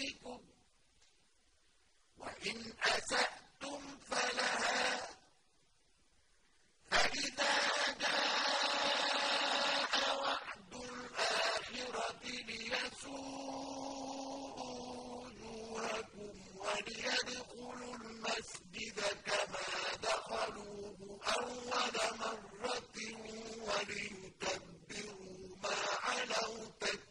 أمواتكم وإن أسأتم فلها. فإذا جاء وعد الآخرة ليسوء وجوهكم وليدخلوا المسجد كما دخلوه أول مرة وليتبروا ما علوا تتبعا